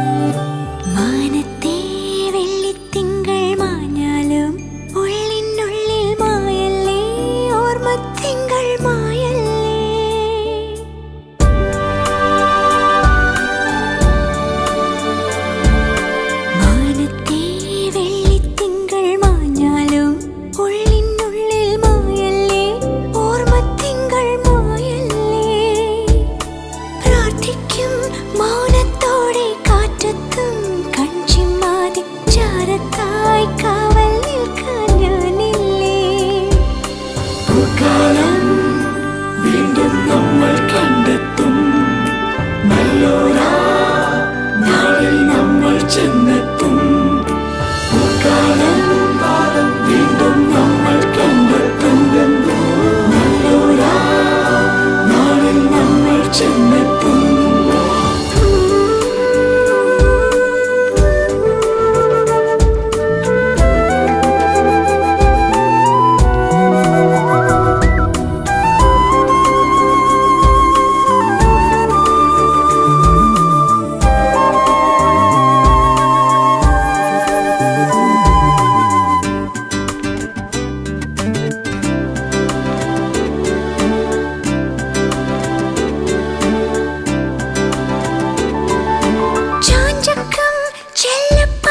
Música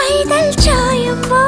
കൈതൽ ചായുമ്പോ